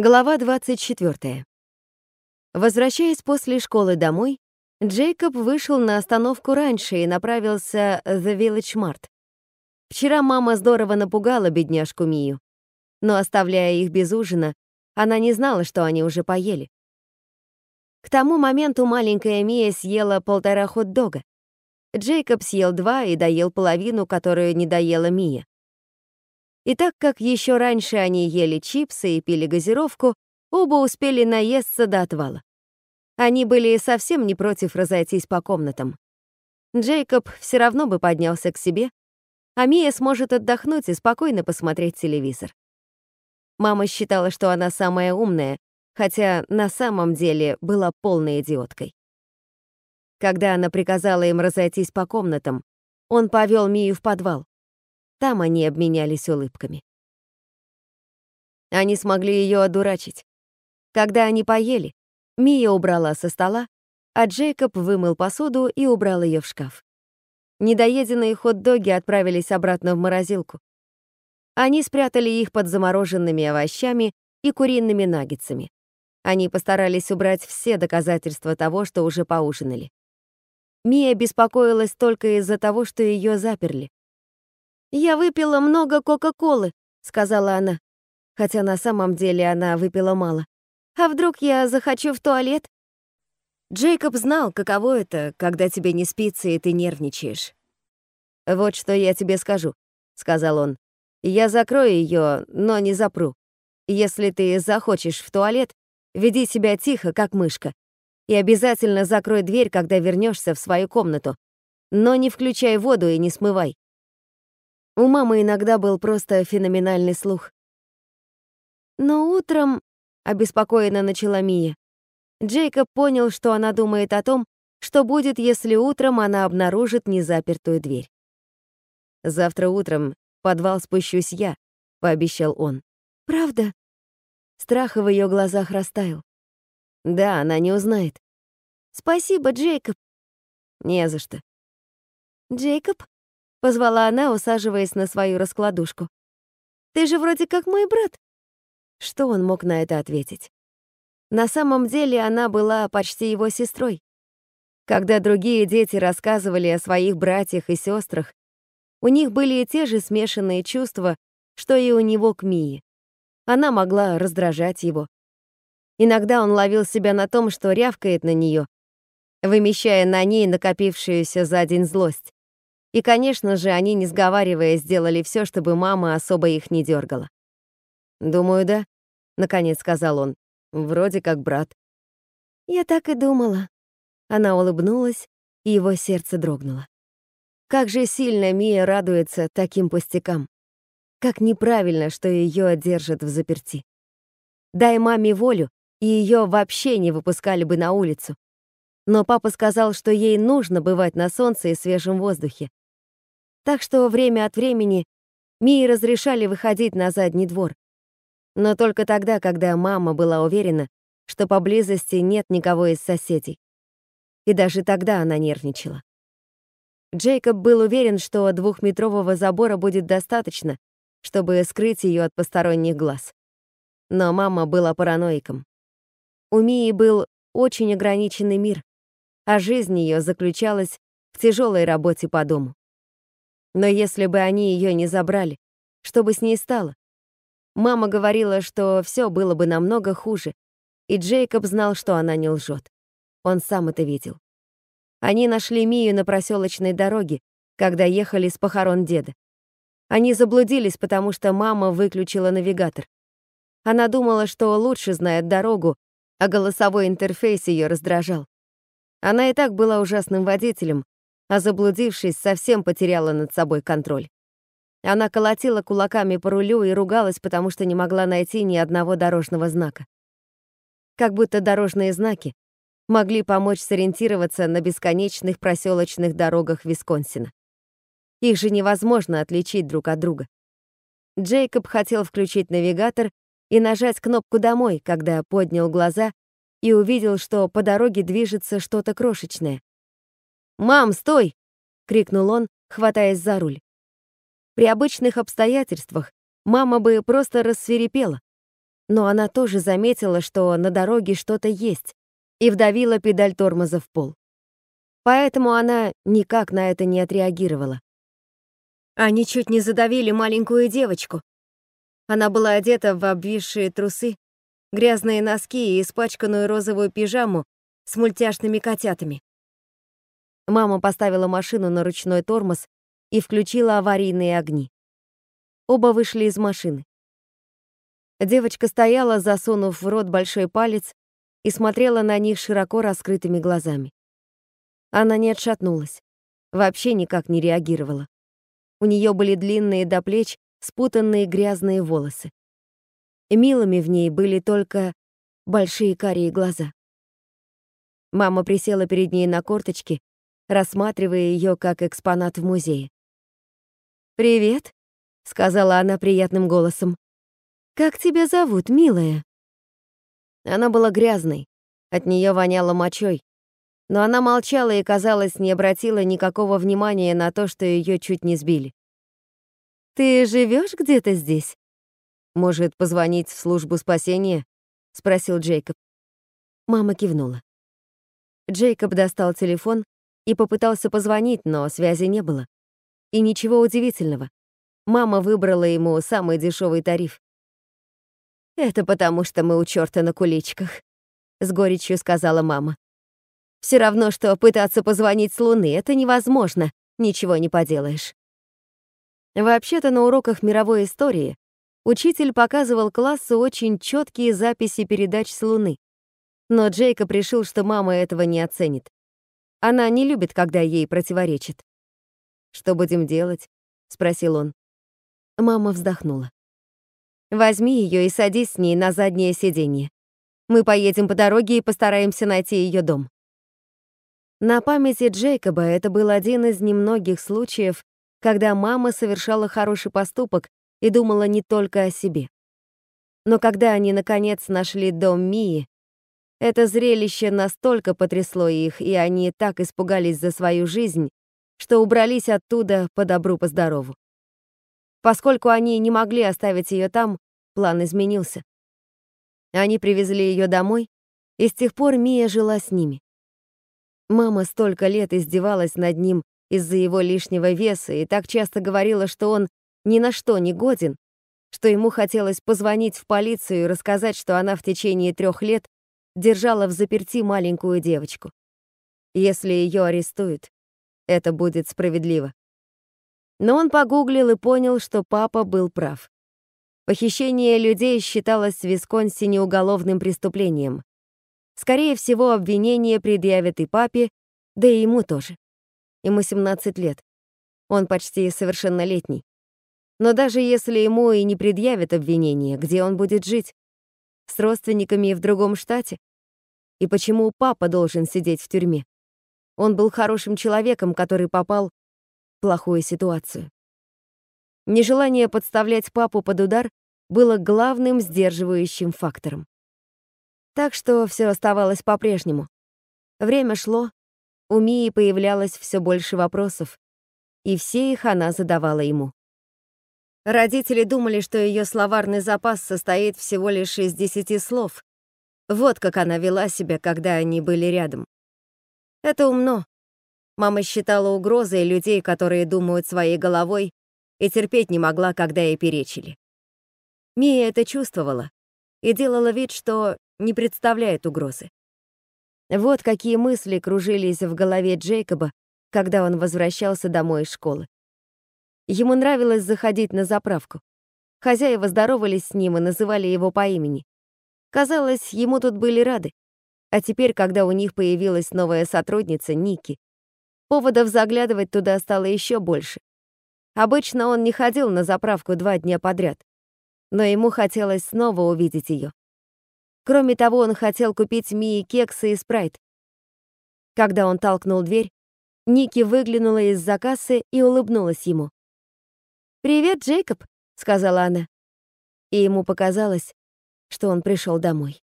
Глава 24. Возвращаясь после школы домой, Джейкоб вышел на остановку раньше и направился в The Village Mart. Вчера мама здорово напугала бедняжку Мию, но, оставляя их без ужина, она не знала, что они уже поели. К тому моменту маленькая Мия съела полтора хот-дога. Джейкоб съел два и доел половину, которую не доела Мия. И так как еще раньше они ели чипсы и пили газировку, оба успели наесться до отвала. Они были совсем не против разойтись по комнатам. Джейкоб все равно бы поднялся к себе, а Мия сможет отдохнуть и спокойно посмотреть телевизор. Мама считала, что она самая умная, хотя на самом деле была полной идиоткой. Когда она приказала им разойтись по комнатам, он повел Мию в подвал. Там они обменялись улыбками. Они смогли ее одурачить. Когда они поели, Мия убрала со стола, а Джейкоб вымыл посуду и убрал ее в шкаф. Недоеденные хот-доги отправились обратно в морозилку. Они спрятали их под замороженными овощами и куриными наггетсами. Они постарались убрать все доказательства того, что уже поужинали. Мия беспокоилась только из-за того, что ее заперли. «Я выпила много Кока-Колы», — сказала она, хотя на самом деле она выпила мало. «А вдруг я захочу в туалет?» Джейкоб знал, каково это, когда тебе не спится и ты нервничаешь. «Вот что я тебе скажу», — сказал он. «Я закрою ее, но не запру. Если ты захочешь в туалет, веди себя тихо, как мышка, и обязательно закрой дверь, когда вернешься в свою комнату. Но не включай воду и не смывай. У мамы иногда был просто феноменальный слух. Но утром, обеспокоенно начала Мия, Джейкоб понял, что она думает о том, что будет, если утром она обнаружит незапертую дверь. «Завтра утром в подвал спущусь я», — пообещал он. «Правда?» Страх в ее глазах растаял. «Да, она не узнает». «Спасибо, Джейкоб». «Не за что». «Джейкоб?» — позвала она, усаживаясь на свою раскладушку. «Ты же вроде как мой брат». Что он мог на это ответить? На самом деле она была почти его сестрой. Когда другие дети рассказывали о своих братьях и сестрах, у них были те же смешанные чувства, что и у него к Мии. Она могла раздражать его. Иногда он ловил себя на том, что рявкает на нее, вымещая на ней накопившуюся за день злость. И, конечно же, они, не сговариваясь, сделали все, чтобы мама особо их не дергала. «Думаю, да», — наконец сказал он. «Вроде как брат». «Я так и думала». Она улыбнулась, и его сердце дрогнуло. Как же сильно Мия радуется таким пустякам. Как неправильно, что ее держат в заперти. Дай маме волю, и ее вообще не выпускали бы на улицу. Но папа сказал, что ей нужно бывать на солнце и свежем воздухе, так что время от времени Мии разрешали выходить на задний двор. Но только тогда, когда мама была уверена, что поблизости нет никого из соседей. И даже тогда она нервничала. Джейкоб был уверен, что двухметрового забора будет достаточно, чтобы скрыть ее от посторонних глаз. Но мама была параноиком. У Мии был очень ограниченный мир, а жизнь ее заключалась в тяжелой работе по дому. Но если бы они ее не забрали, что бы с ней стало? Мама говорила, что все было бы намного хуже, и Джейкоб знал, что она не лжет. Он сам это видел. Они нашли Мию на проселочной дороге, когда ехали с похорон деда. Они заблудились, потому что мама выключила навигатор. Она думала, что лучше знает дорогу, а голосовой интерфейс ее раздражал. Она и так была ужасным водителем, а заблудившись, совсем потеряла над собой контроль. Она колотила кулаками по рулю и ругалась, потому что не могла найти ни одного дорожного знака. Как будто дорожные знаки могли помочь сориентироваться на бесконечных проселочных дорогах Висконсина. Их же невозможно отличить друг от друга. Джейкоб хотел включить навигатор и нажать кнопку «Домой», когда поднял глаза и увидел, что по дороге движется что-то крошечное. «Мам, стой!» — крикнул он, хватаясь за руль. При обычных обстоятельствах мама бы просто рассверепела. но она тоже заметила, что на дороге что-то есть, и вдавила педаль тормоза в пол. Поэтому она никак на это не отреагировала. Они чуть не задавили маленькую девочку. Она была одета в обвисшие трусы, грязные носки и испачканную розовую пижаму с мультяшными котятами. Мама поставила машину на ручной тормоз и включила аварийные огни. Оба вышли из машины. Девочка стояла, засунув в рот большой палец, и смотрела на них широко раскрытыми глазами. Она не отшатнулась, вообще никак не реагировала. У нее были длинные до плеч, спутанные грязные волосы. Милыми в ней были только большие карие глаза. Мама присела перед ней на корточки, рассматривая ее как экспонат в музее. «Привет», — сказала она приятным голосом. «Как тебя зовут, милая?» Она была грязной, от нее воняло мочой, но она молчала и, казалось, не обратила никакого внимания на то, что ее чуть не сбили. «Ты живешь где-то здесь?» «Может, позвонить в службу спасения?» — спросил Джейкоб. Мама кивнула. Джейкоб достал телефон и попытался позвонить, но связи не было. И ничего удивительного. Мама выбрала ему самый дешевый тариф. «Это потому, что мы у чёрта на куличках», — с горечью сказала мама. «Всё равно, что пытаться позвонить с Луны. Это невозможно. Ничего не поделаешь». Вообще-то на уроках мировой истории учитель показывал классу очень чёткие записи передач с Луны. Но Джейкоб решил, что мама этого не оценит. Она не любит, когда ей противоречит. «Что будем делать?» — спросил он. Мама вздохнула. Возьми ее и садись с ней на заднее сиденье. Мы поедем по дороге и постараемся найти ее дом. На памяти Джейкоба это был один из немногих случаев, когда мама совершала хороший поступок и думала не только о себе. Но когда они, наконец, нашли дом Мии, это зрелище настолько потрясло их, и они так испугались за свою жизнь, что убрались оттуда по добру, по здорову. Поскольку они не могли оставить ее там, план изменился. Они привезли ее домой, и с тех пор Мия жила с ними. Мама столько лет издевалась над ним из-за его лишнего веса и так часто говорила, что он ни на что не годен, что ему хотелось позвонить в полицию и рассказать, что она в течение трех лет держала в заперти маленькую девочку. Если ее арестуют, это будет справедливо. Но он погуглил и понял, что папа был прав. Похищение людей считалось в Висконсине уголовным преступлением. Скорее всего, обвинение предъявят и папе, да и ему тоже. Ему 17 лет. Он почти совершеннолетний. Но даже если ему и не предъявят обвинение, где он будет жить? С родственниками в другом штате? И почему папа должен сидеть в тюрьме? Он был хорошим человеком, который попал плохую ситуацию. Нежелание подставлять папу под удар было главным сдерживающим фактором. Так что все оставалось по-прежнему. Время шло, у Мии появлялось все больше вопросов, и все их она задавала ему. Родители думали, что ее словарный запас состоит всего лишь из десяти слов. Вот как она вела себя, когда они были рядом. Это умно, Мама считала угрозой людей, которые думают своей головой, и терпеть не могла, когда ей перечили. Мия это чувствовала и делала вид, что не представляет угрозы. Вот какие мысли кружились в голове Джейкоба, когда он возвращался домой из школы. Ему нравилось заходить на заправку. Хозяева здоровались с ним и называли его по имени. Казалось, ему тут были рады. А теперь, когда у них появилась новая сотрудница, Ники, Поводов заглядывать туда стало еще больше. Обычно он не ходил на заправку два дня подряд, но ему хотелось снова увидеть ее. Кроме того, он хотел купить Мии кексы и спрайт. Когда он толкнул дверь, Ники выглянула из-за кассы и улыбнулась ему. «Привет, Джейкоб», — сказала она. И ему показалось, что он пришел домой.